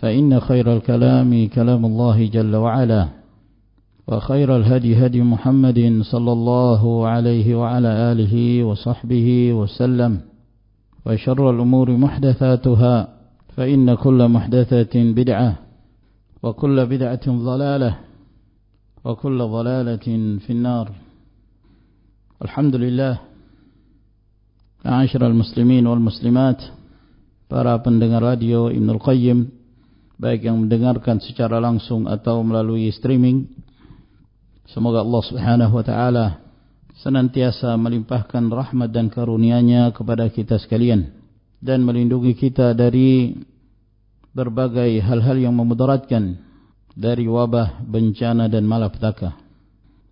فإن خير الكلام كلام الله جل وعلا وخير الهدي هدي محمد صلى الله عليه وعلى آله وصحبه وسلم وشر الأمور محدثاتها فإن كل محدثة بدعة وكل بدعة ضلالة وكل ضلالة في النار. الحمد لله معاشر المسلمين والمسلمات para pendengar radio Ibnul Qayyim baik yang mendengarkan secara langsung atau melalui streaming semoga Allah Subhanahu wa taala senantiasa melimpahkan rahmat dan karunia-Nya kepada kita sekalian dan melindungi kita dari berbagai hal-hal yang memudaratkan dari wabah, bencana dan malapetaka.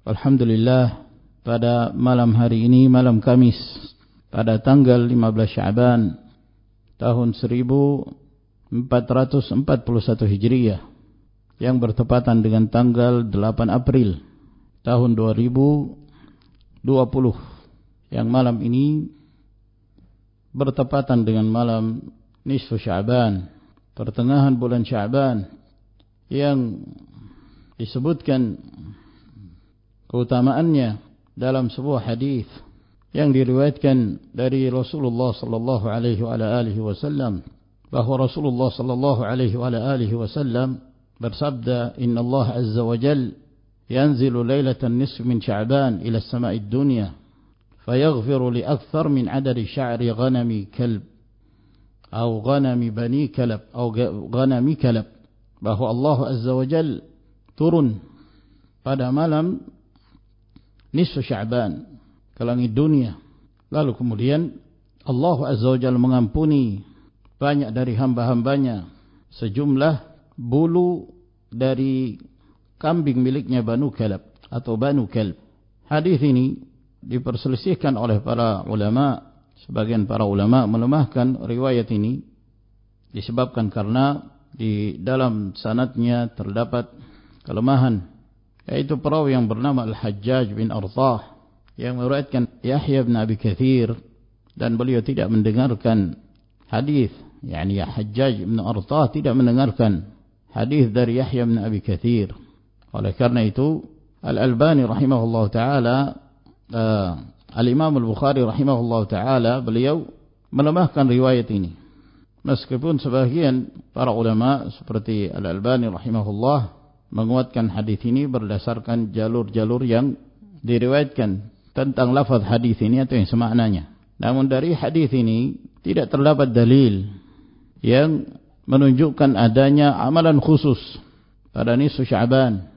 Alhamdulillah pada malam hari ini malam Kamis pada tanggal 15 Syaban tahun 1441 Hijriah yang bertepatan dengan tanggal 8 April tahun 2020 yang malam ini bertepatan dengan malam nisfu Syaban pertengahan bulan Syaban yang disebutkan keutamaannya dalam sebuah hadis yang diriwayatkan dari Rasulullah sallallahu alaihi wasallam bahwa Rasulullah sallallahu alaihi wasallam bersabda inna Allah azza wa jal yanzilu lailatan nisf min sya'ban ila as-sama'i ad-dunya fayaghfiru li akthar min adadi sya'ri ghanami kalb atau ghanami bani kalb atau ghanami kalb bahwa Allah azza wa jal turun pada malam nisfu sya'ban ke langit dunia lalu kemudian Allah azza wa jal mengampuni banyak dari hamba-hambanya sejumlah bulu dari kambing miliknya Banu Kalab atau Banu Kalb. Hadis ini diperselisihkan oleh para ulama. Sebagian para ulama melemahkan riwayat ini disebabkan karena di dalam sanatnya terdapat kelemahan yaitu perawi yang bernama Al-Hajjaj bin Arthah yang meriwayatkan Yahya bin Abi Kathir dan beliau tidak mendengarkan hadis yani Hajjaj bin Artah tidak mendengarkan hadis dari Yahya bin Abi Kathir. Oleh karena itu Al-Albani rahimahullah taala uh, Al-Imam Al-Bukhari rahimahullah taala beliau melemahkan riwayat ini. Meskipun sebagian para ulama seperti Al-Albani rahimahullah menguatkan hadis ini berdasarkan jalur-jalur yang diriwayatkan tentang lafaz hadis ini atau yang semaknanya. Namun dari hadis ini tidak terdapat dalil yang menunjukkan adanya amalan khusus pada nisfu Sya'ban.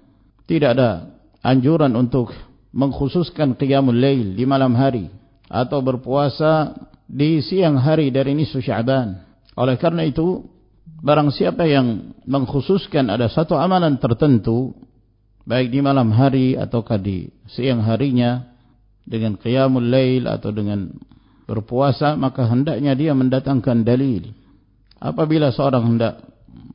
Tidak ada anjuran untuk mengkhususkan qiyamul lail di malam hari atau berpuasa di siang hari dari nisfu Sya'ban. Oleh karena itu, barang siapa yang mengkhususkan ada satu amalan tertentu baik di malam hari ataukah di siang harinya dengan qiyamul lail atau dengan berpuasa maka hendaknya dia mendatangkan dalil Apabila seorang hendak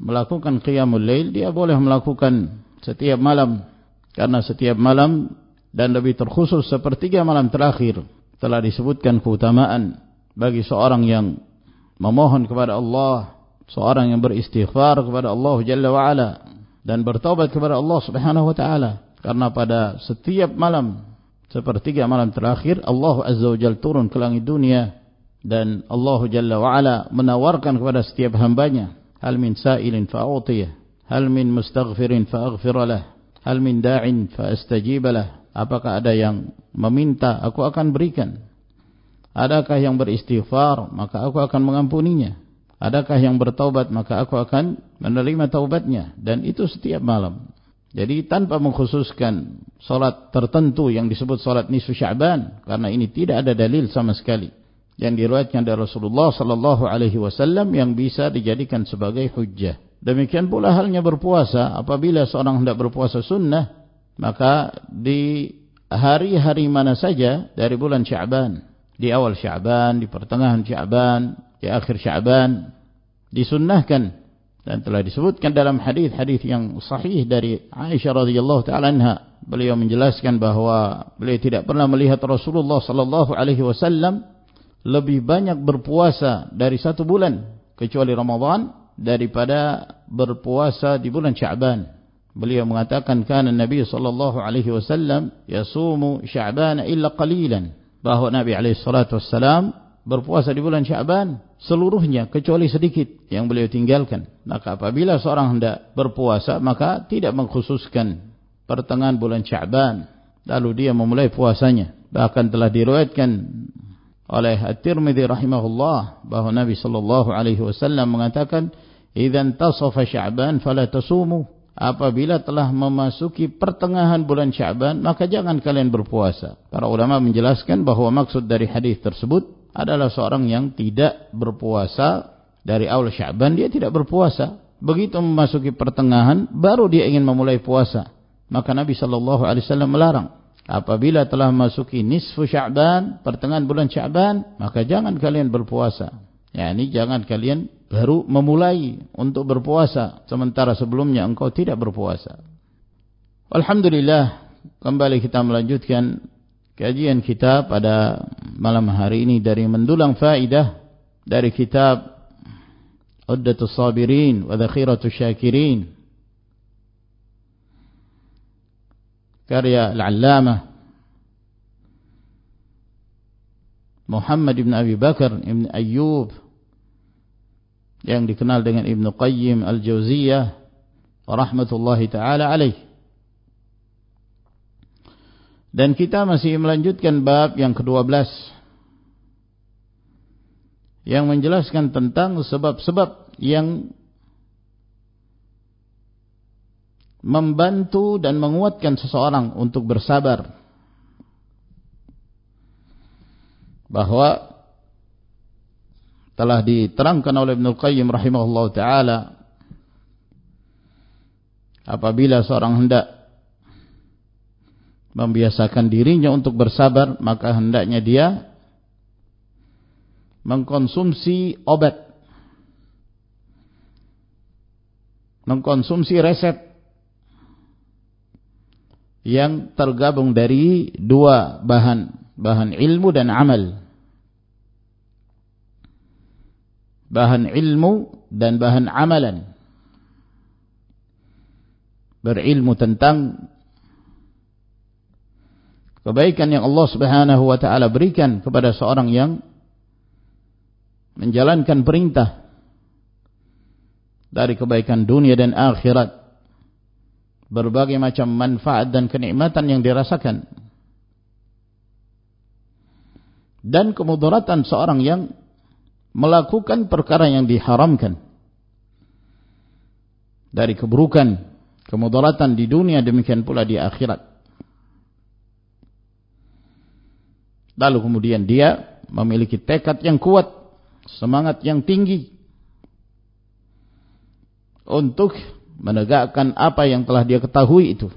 melakukan qiyamul lail dia boleh melakukan setiap malam. Karena setiap malam dan lebih terkhusus sepertiga malam terakhir telah disebutkan keutamaan bagi seorang yang memohon kepada Allah seorang yang beristighfar kepada Allah Jalla wa Ala dan bertaubat kepada Allah Subhanahu wa taala. Karena pada setiap malam sepertiga malam terakhir Allah Azza wa Jalla turun ke langit dunia dan Allah Jalla wa Ala menawarkan kepada setiap hambanya hal min sa'ilin fa'utiyah hal min mustaghfirin fa'aghfir lah hal min da'in fa'astajib lah apakah ada yang meminta aku akan berikan. Adakah yang beristighfar maka aku akan mengampuninya. Adakah yang bertaubat maka aku akan menerima taubatnya. Dan itu setiap malam. Jadi tanpa mengkhususkan solat tertentu yang disebut solat nisfu Sya'ban karena ini tidak ada dalil sama sekali yang diriwayatkan dari Rasulullah sallallahu alaihi wasallam yang bisa dijadikan sebagai hujjah. Demikian pula halnya berpuasa. Apabila seorang hendak berpuasa sunnah maka di hari-hari mana saja dari bulan Sya'ban, di awal Sya'ban, di pertengahan Sya'ban, di akhir Sya'ban disunnahkan. Dan telah disebutkan dalam hadis-hadis yang sahih dari Aisyah radhiyallahu taala anha. Beliau menjelaskan bahawa beliau tidak pernah melihat Rasulullah sallallahu alaihi wasallam lebih banyak berpuasa dari satu bulan kecuali Ramadan daripada berpuasa di bulan Sya'ban beliau mengatakan kana Nabi sallallahu alaihi wasallam yasumu Sya'ban illa qalilan bahawa Nabi alaihi salatu wasallam berpuasa di bulan Syaban seluruhnya kecuali sedikit yang beliau tinggalkan. Maka apabila seorang hendak berpuasa maka tidak mengkhususkan pertengahan bulan Syaban lalu dia memulai puasanya. Bahkan telah diriwayatkan oleh At-Tirmidzi rahimahullah bahwa Nabi sallallahu alaihi wasallam mengatakan idzan tasafa Syaban fala tasumu. Apabila telah memasuki pertengahan bulan Syaban maka jangan kalian berpuasa. Para ulama menjelaskan bahawa maksud dari hadis tersebut adalah seorang yang tidak berpuasa dari awal Syaban dia tidak berpuasa. Begitu memasuki pertengahan baru dia ingin memulai puasa. Maka Nabi sallallahu alaihi wasallam melarang apabila telah memasuki nisfu Syaban pertengahan bulan Syaban maka jangan kalian berpuasa. Yakni jangan kalian baru memulai untuk berpuasa sementara sebelumnya engkau tidak berpuasa. Alhamdulillah kembali kita melanjutkan kajian kita pada malam hari ini dari mendulang faidah dari kitab Uddatus Sabirin wa Dhakhiratus Syakirin karya Al-Allamah Muhammad ibn Abi Bakar ibn Ayyub yang dikenal dengan Ibn Qayyim Al-Jauziyah rahmatullahi taala alaihi Dan kita masih melanjutkan bab yang ke-12 yang menjelaskan tentang sebab-sebab yang membantu dan menguatkan seseorang untuk bersabar. Bahwa telah diterangkan oleh Ibnu Qayyim rahimahullah taala apabila seorang hendak membiasakan dirinya untuk bersabar maka hendaknya dia mengkonsumsi obat. Mengkonsumsi resep yang tergabung dari dua bahan bahan ilmu dan amal. Bahan ilmu dan bahan amalan. Berilmu tentang kebaikan yang Allah Subhanahu wa taala berikan kepada seorang yang menjalankan perintah dari kebaikan dunia dan akhirat berbagai macam manfaat dan kenikmatan yang dirasakan. Dan kemudaratan seorang yang melakukan perkara yang diharamkan. Dari keburukan kemudaratan di dunia demikian pula di akhirat. Lalu kemudian dia memiliki tekad yang kuat, semangat yang tinggi untuk menegakkan apa yang telah dia ketahui itu.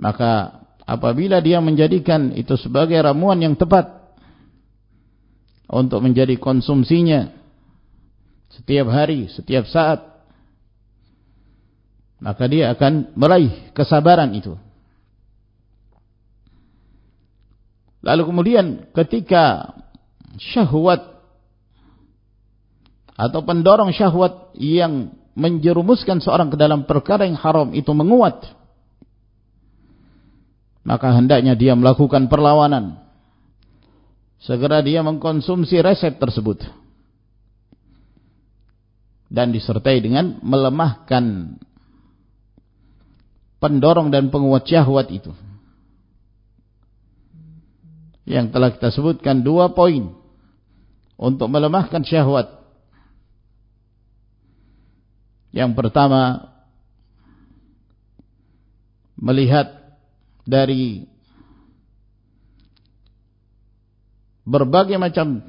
Maka apabila dia menjadikan itu sebagai ramuan yang tepat untuk menjadi konsumsinya setiap hari, setiap saat maka dia akan meraih kesabaran itu. Lalu kemudian ketika syahwat atau pendorong syahwat yang menjerumuskan seorang ke dalam perkara yang haram itu menguat, maka hendaknya dia melakukan perlawanan. Segera dia mengkonsumsi resep tersebut. Dan disertai dengan melemahkan pendorong dan penguat syahwat itu. Yang telah kita sebutkan dua poin untuk melemahkan syahwat. Yang pertama melihat dari berbagai macam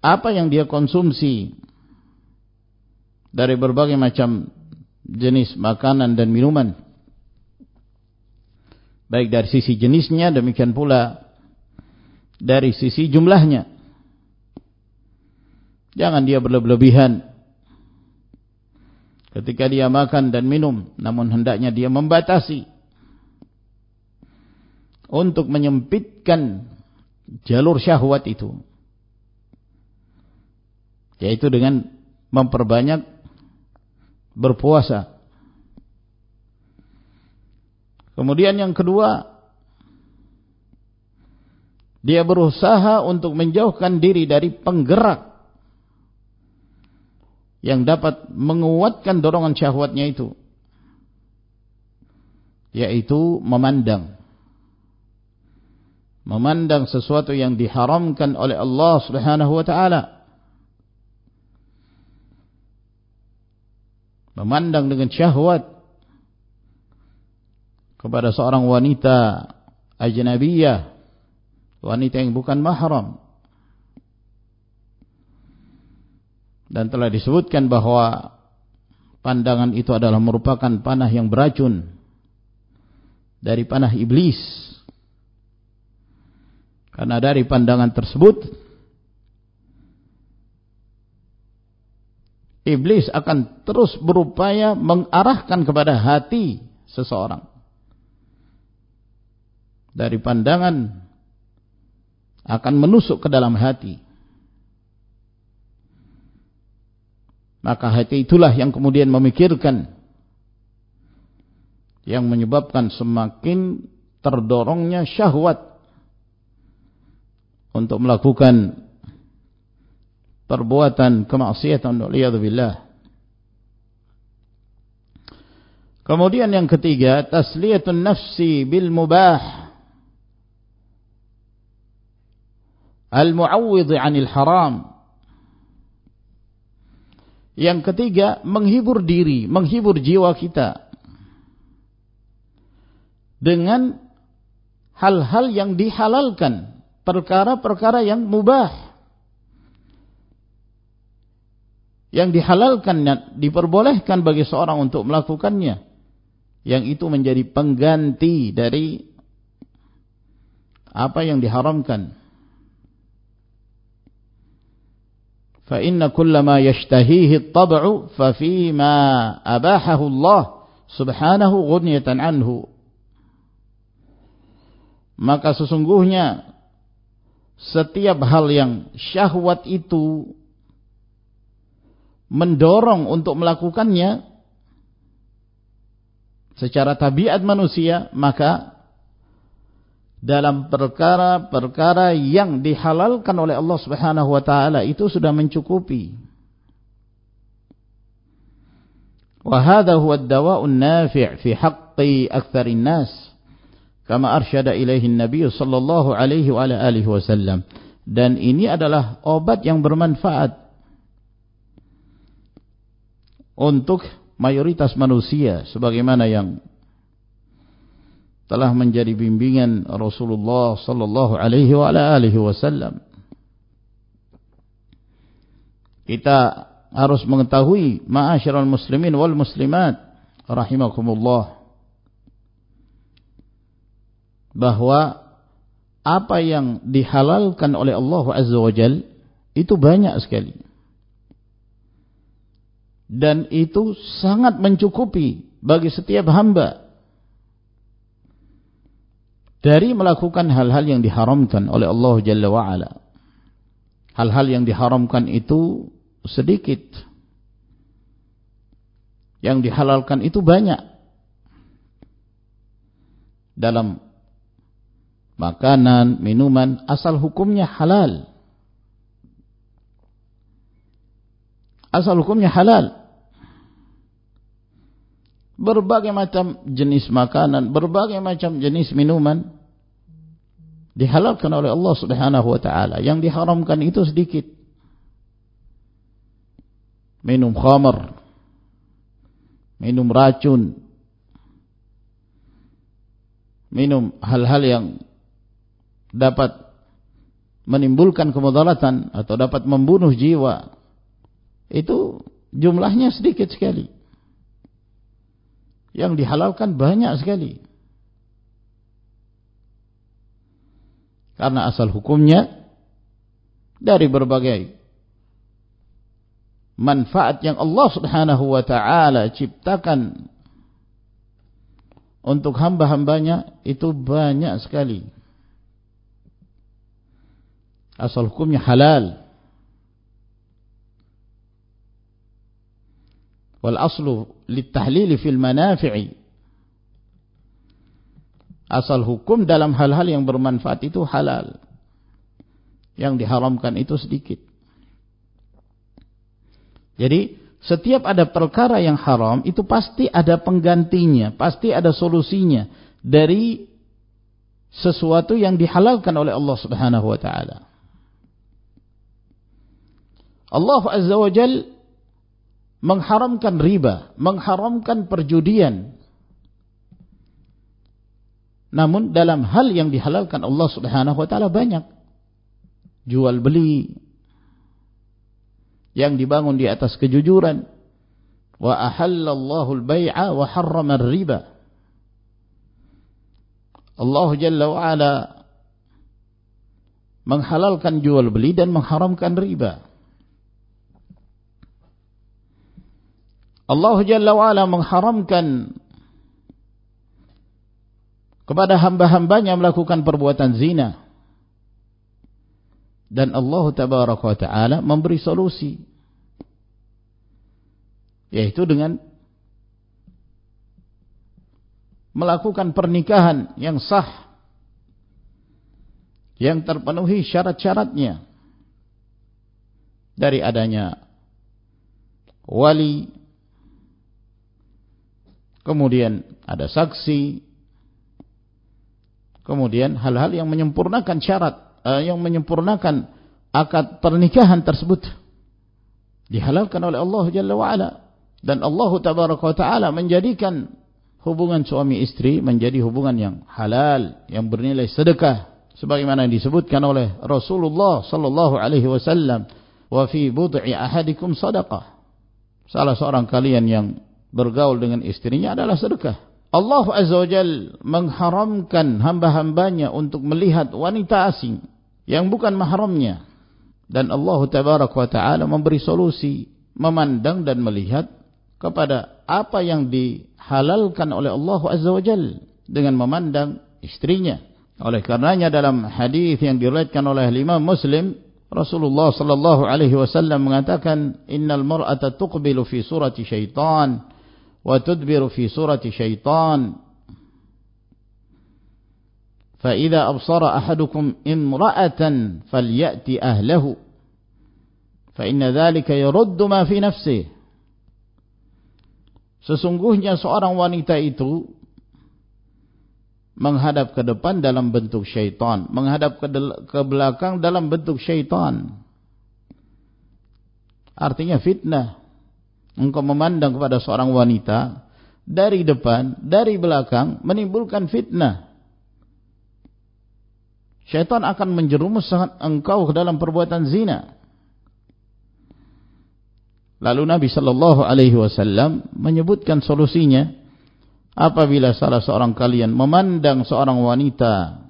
apa yang dia konsumsi dari berbagai macam jenis makanan dan minuman. Baik dari sisi jenisnya demikian pula dari sisi jumlahnya. Jangan dia berlebihan ketika dia makan dan minum namun hendaknya dia membatasi untuk menyempitkan jalur syahwat itu yaitu dengan memperbanyak berpuasa. Kemudian yang kedua, dia berusaha untuk menjauhkan diri dari penggerak yang dapat menguatkan dorongan syahwatnya itu. Yaitu memandang. Memandang sesuatu yang diharamkan oleh Allah subhanahu wa ta'ala. memandang dengan syahwat kepada seorang wanita ajnabiyah wanita yang bukan mahram dan telah disebutkan bahwa pandangan itu adalah merupakan panah yang beracun dari panah iblis karena dari pandangan tersebut iblis akan terus berupaya mengarahkan kepada hati seseorang. Dari pandangan akan menusuk ke dalam hati. Maka hati itulah yang kemudian memikirkan yang menyebabkan semakin terdorongnya syahwat untuk melakukan perbuatan kemaksiatan billah. Kemudian yang ketiga, tasliyatun nafsi bil mubah. Al-mu'awwidhi 'anil haram. Yang ketiga, menghibur diri, menghibur jiwa kita dengan hal-hal yang dihalalkan, perkara-perkara yang mubah. yang dihalalkan diperbolehkan bagi seorang untuk melakukannya yang itu menjadi pengganti dari apa yang diharamkan kullama yashtahihi at-tab'u fa fi ma abahahu Allah subhanahu ghunyatan anhu. Maka sesungguhnya setiap hal yang syahwat itu mendorong untuk melakukannya secara tabiat manusia maka dalam perkara-perkara yang dihalalkan oleh Allah Subhanahu wa taala itu sudah mencukupi. Wa hadha huwa ad-dawa'u an-nafi' fi haqqi aktsarin nas kama arsyada ilaihi an-nabiy sallallahu alaihi wa alihi wasallam. Dan ini adalah obat yang bermanfaat untuk mayoritas manusia sebagaimana yang telah menjadi bimbingan Rasulullah sallallahu alaihi wa alihi wasallam. Kita harus mengetahui ma'asyiral muslimin wal muslimat rahimakumullah bahwa apa yang dihalalkan oleh Allah Azza wa Jal itu banyak sekali dan itu sangat mencukupi bagi setiap hamba dari melakukan hal-hal yang diharamkan oleh Allah Jalla wa'ala. Hal-hal yang diharamkan itu sedikit. Yang dihalalkan itu banyak. Dalam makanan, minuman, asal hukumnya halal. Asal hukumnya halal. Berbagai macam jenis makanan, berbagai macam jenis minuman dihalalkan oleh Allah Subhanahu wa taala. Yang diharamkan itu sedikit. Minum khamar, minum racun, minum hal-hal yang dapat menimbulkan kemudaratan atau dapat membunuh jiwa. Itu jumlahnya sedikit sekali yang dihalalkan banyak sekali. Karena asal hukumnya dari berbagai manfaat yang Allah subhanahu wa ta'ala ciptakan untuk hamba-hambanya itu banyak sekali. Asal hukumnya halal. Wal aslu litahlili fil manafi'i asal hukum dalam hal-hal yang bermanfaat itu halal. Yang diharamkan itu sedikit. Jadi setiap ada perkara yang haram itu pasti ada penggantinya pasti ada solusinya dari sesuatu yang dihalalkan oleh Allah subhanahu wa ta'ala. Allah azza wa jalla mengharamkan riba, mengharamkan perjudian. Namun dalam hal yang dihalalkan Allah Subhanahu wa taala banyak. Jual beli yang dibangun di atas kejujuran. Wa ahallallahu al-bai'a wa harrama riba Allah Jalla wa ala menghalalkan jual beli dan mengharamkan riba. Allah Jalla wa'ala mengharamkan kepada hamba-hambanya melakukan perbuatan zina. Dan Allah Tabaraka wa Ta'ala memberi solusi. Yaitu dengan melakukan pernikahan yang sah. Yang terpenuhi syarat-syaratnya. Dari adanya wali kemudian ada saksi, kemudian hal-hal yang menyempurnakan syarat, uh, yang menyempurnakan akad pernikahan tersebut dihalalkan oleh Allah Jalla wa'ala. Dan Allah Tabaraka wa Ta'ala menjadikan hubungan suami istri menjadi hubungan yang halal yang bernilai sedekah. Sebagaimana yang disebutkan oleh Rasulullah sallallahu alaihi wasallam wa fi bud'i ahadikum sadaqah. Salah seorang kalian yang bergaul dengan istrinya adalah sedekah. Allah Azza wa Jal mengharamkan hamba-hambanya untuk melihat wanita asing yang bukan mahramnya. Dan Allah Tabarak wa Ta'ala memberi solusi memandang dan melihat kepada apa yang dihalalkan oleh Allah Azza wa Jal dengan memandang istrinya. Oleh karenanya dalam hadis yang diriwayatkan oleh Imam Muslim Rasulullah sallallahu alaihi wasallam mengatakan innal mar'ata tuqbilu fi surati syaitan وتدبر في fi شيطان فإذا أبصر أحدكم امرأة فليأتي أهله فإن ذلك يرد ما في نفسه sesungguhnya seorang wanita itu menghadap ke depan dalam bentuk syaitan, menghadap ke, ke belakang dalam bentuk syaitan. Artinya fitnah engkau memandang kepada seorang wanita dari depan, dari belakang menimbulkan fitnah. Syaitan akan menjerumuskan engkau ke dalam perbuatan zina. Lalu Nabi sallallahu alaihi wasallam menyebutkan solusinya apabila salah seorang kalian memandang seorang wanita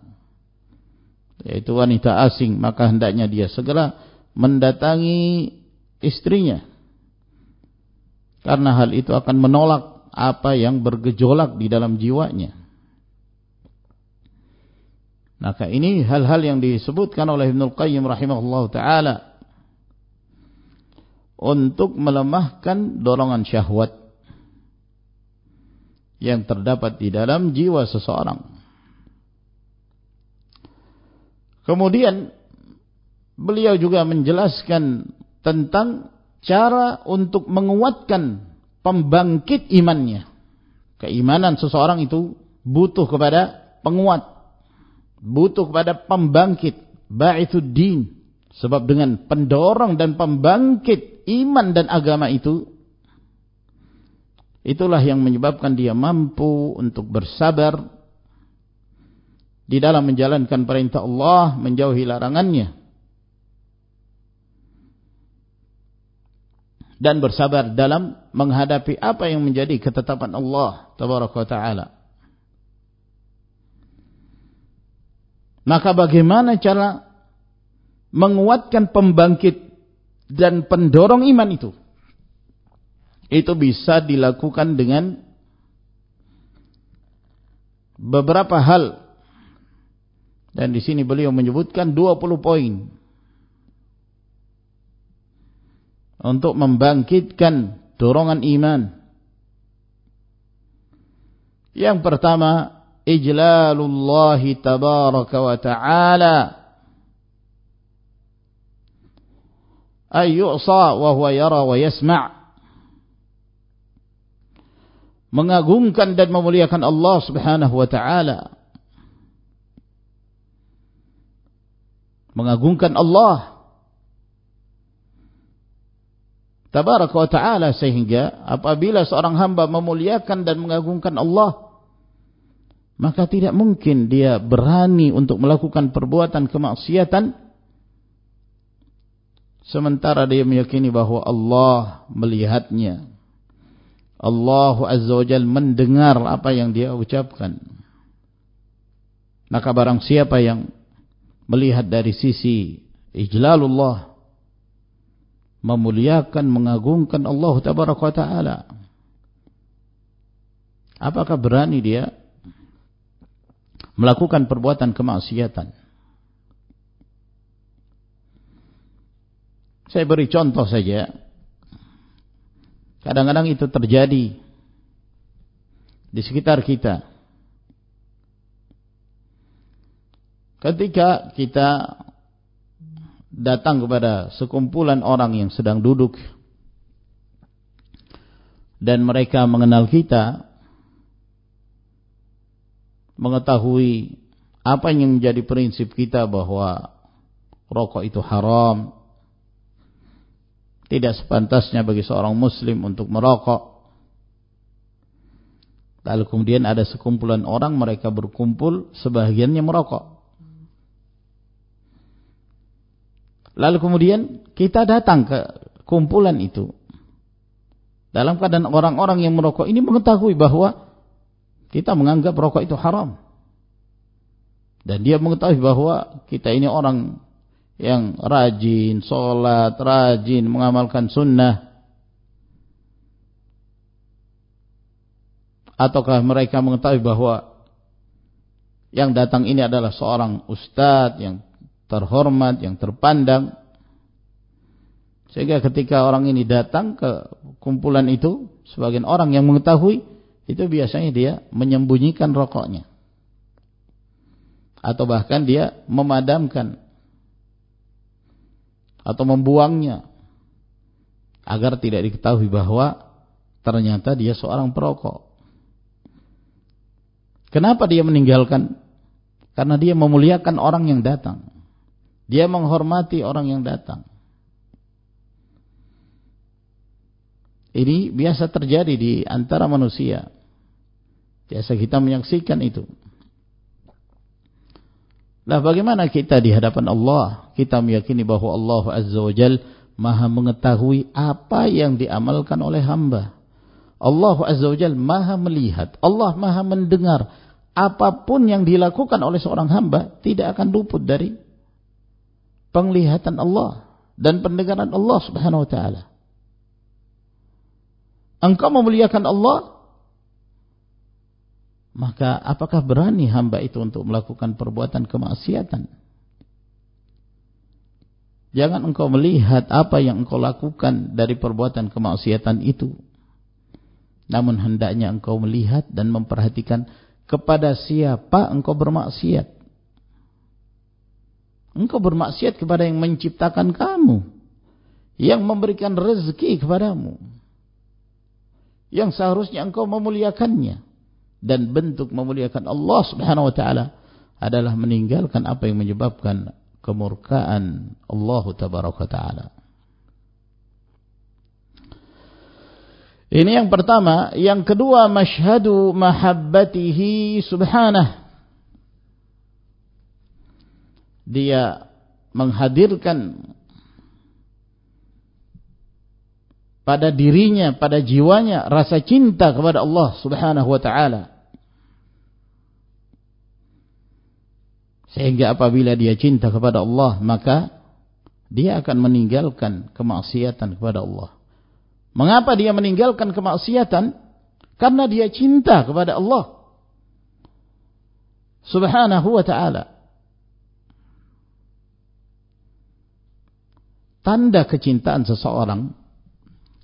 yaitu wanita asing maka hendaknya dia segera mendatangi istrinya Karena hal itu akan menolak apa yang bergejolak di dalam jiwanya. Maka ini hal-hal yang disebutkan oleh Ibnu Qayyim rahimahullah taala untuk melemahkan dorongan syahwat yang terdapat di dalam jiwa seseorang. Kemudian beliau juga menjelaskan tentang cara untuk menguatkan pembangkit imannya. Keimanan seseorang itu butuh kepada penguat, butuh kepada pembangkit, ba'ithuddin. Sebab dengan pendorong dan pembangkit iman dan agama itu Itulah yang menyebabkan dia mampu untuk bersabar di dalam menjalankan perintah Allah, menjauhi larangannya. Dan bersabar dalam menghadapi apa yang menjadi ketetapan Allah tabaraka taala. Maka bagaimana cara menguatkan pembangkit dan pendorong iman itu? itu bisa dilakukan dengan beberapa hal dan di sini beliau menyebutkan 20 poin untuk membangkitkan dorongan iman. Yang pertama ijlalullah tabaraka wa ta'ala. Ay yu'sa wa huwa yara wa yasma' mengagungkan dan memuliakan Allah Subhanahu wa taala. Mengagungkan Allah Tabaraka wa taala sehingga apabila seorang hamba memuliakan dan mengagungkan Allah maka tidak mungkin dia berani untuk melakukan perbuatan kemaksiatan sementara dia meyakini bahwa Allah melihatnya Allah Azza wa Jal mendengar apa yang dia ucapkan. Maka barang siapa yang melihat dari sisi ijlalullah memuliakan mengagungkan Allah tabaraka wa taala. Apakah berani dia melakukan perbuatan kemaksiatan? Saya beri contoh saja. Kadang-kadang itu terjadi di sekitar kita. Ketika kita datang kepada sekumpulan orang yang sedang duduk dan mereka mengenal kita, mengetahui apa yang menjadi prinsip kita bahwa rokok itu haram, tidak sepantasnya bagi seorang muslim untuk merokok. Lalu kemudian ada sekumpulan orang mereka berkumpul sebagiannya merokok. Lalu kemudian kita datang ke kumpulan itu. Dalam keadaan orang-orang yang merokok ini mengetahui bahwa kita menganggap rokok itu haram. Dan dia mengetahui bahwa kita ini orang yang rajin sholat, rajin mengamalkan sunnah. Ataukah mereka mengetahui bahwa yang datang ini adalah seorang ustadz yang terhormat, yang terpandang. Sehingga ketika orang ini datang ke kumpulan itu, sebagian orang yang mengetahui, itu biasanya dia menyembunyikan rokoknya. Atau bahkan dia memadamkan atau membuangnya agar tidak diketahui bahwa ternyata dia seorang perokok. Kenapa dia meninggalkan? Karena dia memuliakan orang yang datang. Dia menghormati orang yang datang. Ini biasa terjadi di antara manusia. Biasa kita menyaksikan itu. Nah bagaimana kita di hadapan Allah? Kita meyakini bahwa Allah Azza wa Jal maha mengetahui apa yang diamalkan oleh hamba. Allah Azza wa Jal maha melihat. Allah maha mendengar. Apa pun yang dilakukan oleh seorang hamba tidak akan luput dari penglihatan Allah dan pendengaran Allah Subhanahu wa taala. engkau memuliakan Allah, maka apakah berani hamba itu untuk melakukan perbuatan kemaksiatan? Jangan engkau melihat apa yang engkau lakukan dari perbuatan kemaksiatan itu. Namun hendaknya engkau melihat dan memperhatikan kepada siapa engkau bermaksiat. Engkau bermaksiat kepada yang menciptakan kamu. Yang memberikan rezeki kepadamu. Yang seharusnya engkau memuliakannya. Dan bentuk memuliakan Allah subhanahu wa ta'ala adalah meninggalkan apa yang menyebabkan kemurkaan Allah tabaraka taala. Ini yang pertama, yang kedua masyhadu mahabbatihi subhanah. Dia menghadirkan pada dirinya, pada jiwanya rasa cinta kepada Allah Subhanahu wa taala. Sehingga apabila dia cinta kepada Allah, maka dia akan meninggalkan kemaksiatan kepada Allah. Mengapa dia meninggalkan kemaksiatan? Karena dia cinta kepada Allah. Subhanahu wa ta'ala. Tanda kecintaan seseorang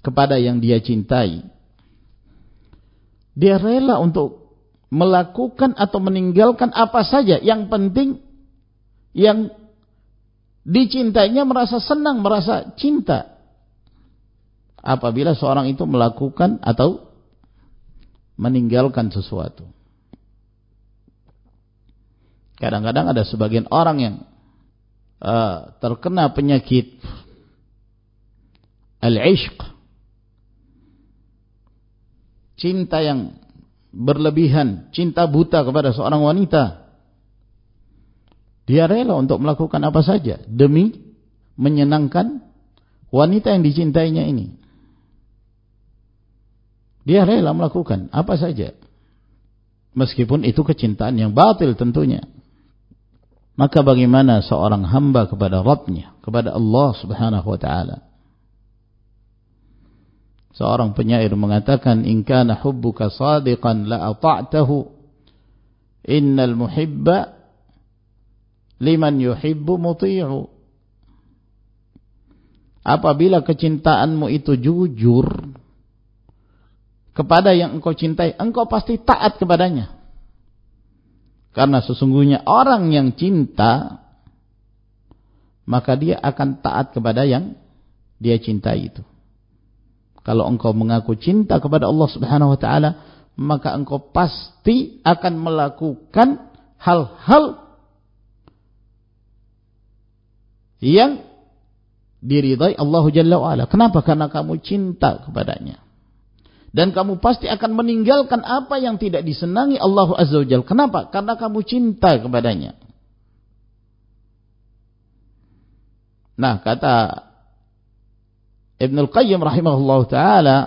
kepada yang dia cintai. Dia rela untuk melakukan atau meninggalkan apa saja yang penting yang dicintainya merasa senang, merasa cinta. Apabila seorang itu melakukan atau meninggalkan sesuatu. Kadang-kadang ada sebagian orang yang uh, terkena penyakit al-ishq. Cinta yang berlebihan, cinta buta kepada seorang wanita. Dia rela untuk melakukan apa saja demi menyenangkan wanita yang dicintainya ini. Dia rela melakukan apa saja. Meskipun itu kecintaan yang batil tentunya. Maka bagaimana seorang hamba kepada Rabbnya, kepada Allah subhanahu wa ta'ala. Seorang penyair mengatakan, "In kana hubbuka sadiqan la ata'tahu. Innal muhibba liman yuhibbu muti'u." Apabila kecintaanmu itu jujur kepada yang engkau cintai, engkau pasti taat kepadanya. Karena sesungguhnya orang yang cinta maka dia akan taat kepada yang dia cintai itu. Kalau engkau mengaku cinta kepada Allah Subhanahu wa taala, maka engkau pasti akan melakukan hal-hal yang diridai Allah Jalla wa'ala. Kenapa? Karena kamu cinta kepadanya. Dan kamu pasti akan meninggalkan apa yang tidak disenangi Allah Azza wa. Kenapa? Karena kamu cinta kepadanya. Nah, kata Ibn Al-Qayyim rahimahullah ta'ala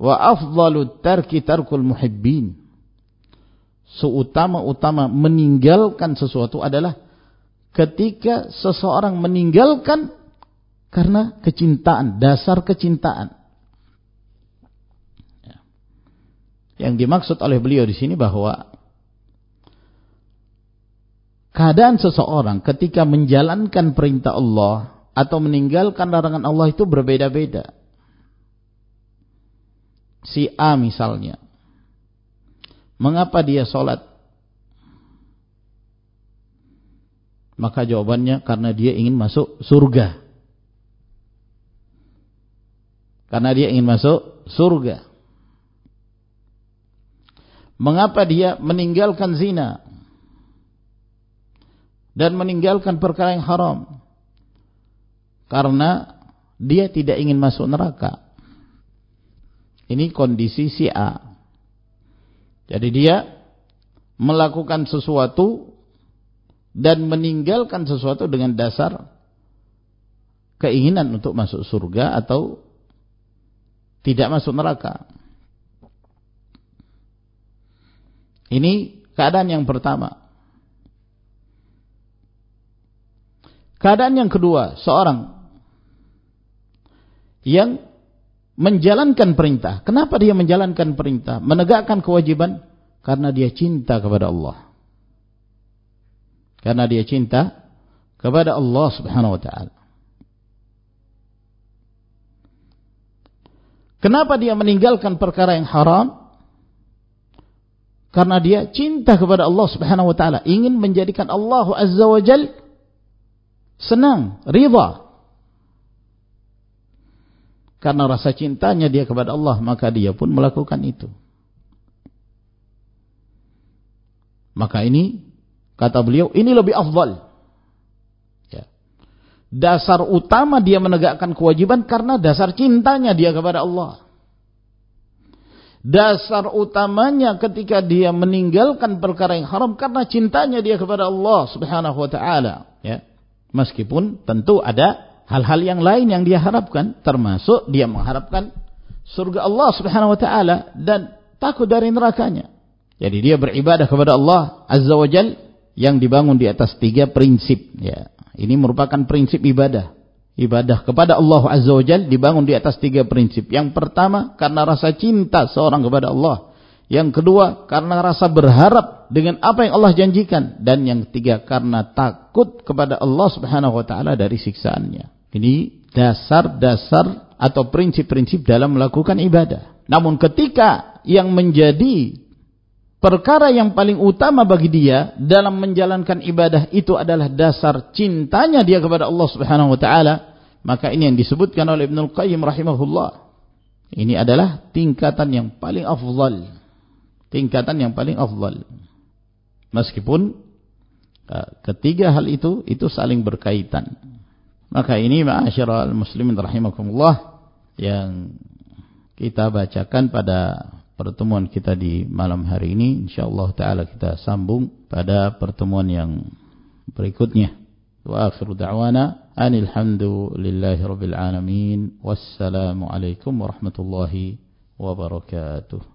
wa afdalu tarki tarkul muhibbin seutama-utama meninggalkan sesuatu adalah ketika seseorang meninggalkan karena kecintaan, dasar kecintaan. Ya. Yang dimaksud oleh beliau di sini bahwa keadaan seseorang ketika menjalankan perintah Allah atau meninggalkan larangan Allah itu berbeda-beda. Si A misalnya. Mengapa dia sholat? Maka jawabannya karena dia ingin masuk surga. Karena dia ingin masuk surga. Mengapa dia meninggalkan zina? Dan meninggalkan perkara yang haram? Karena dia tidak ingin masuk neraka. Ini kondisi si A. Jadi dia melakukan sesuatu dan meninggalkan sesuatu dengan dasar keinginan untuk masuk surga atau tidak masuk neraka. Ini keadaan yang pertama. Keadaan yang kedua, seorang yang menjalankan perintah. Kenapa dia menjalankan perintah? Menegakkan kewajiban karena dia cinta kepada Allah. Karena dia cinta kepada Allah Subhanahu wa taala. Kenapa dia meninggalkan perkara yang haram? Karena dia cinta kepada Allah Subhanahu wa taala, ingin menjadikan Allah Azza wa Jal senang, ridha. Karena rasa cintanya dia kepada Allah, maka dia pun melakukan itu. Maka ini kata beliau ini lebih afdal. Ya. Dasar utama dia menegakkan kewajiban karena dasar cintanya dia kepada Allah. Dasar utamanya ketika dia meninggalkan perkara yang haram karena cintanya dia kepada Allah Subhanahu wa taala, ya. Meskipun tentu ada hal-hal yang lain yang dia harapkan termasuk dia mengharapkan surga Allah Subhanahu wa taala dan takut dari nerakanya. Jadi dia beribadah kepada Allah Azza wa Jal yang dibangun di atas tiga prinsip ya. Ini merupakan prinsip ibadah. Ibadah kepada Allah Azza wa Jal dibangun di atas tiga prinsip. Yang pertama karena rasa cinta seorang kepada Allah. Yang kedua karena rasa berharap dengan apa yang Allah janjikan dan yang ketiga karena takut kepada Allah Subhanahu wa taala dari siksaannya. Ini dasar-dasar atau prinsip-prinsip dalam melakukan ibadah. Namun ketika yang menjadi perkara yang paling utama bagi dia dalam menjalankan ibadah itu adalah dasar cintanya dia kepada Allah Subhanahu wa taala, maka ini yang disebutkan oleh Ibnu Qayyim rahimahullah. Ini adalah tingkatan yang paling afdal. Tingkatan yang paling afdal. Meskipun uh, ketiga hal itu itu saling berkaitan. Maka ini ma'asyiral muslimin rahimakumullah yang kita bacakan pada pertemuan kita di malam hari ini insyaallah taala kita sambung pada pertemuan yang berikutnya. Wa akhiru da'wana anil rabbil alamin wassalamu alaikum warahmatullahi wabarakatuh.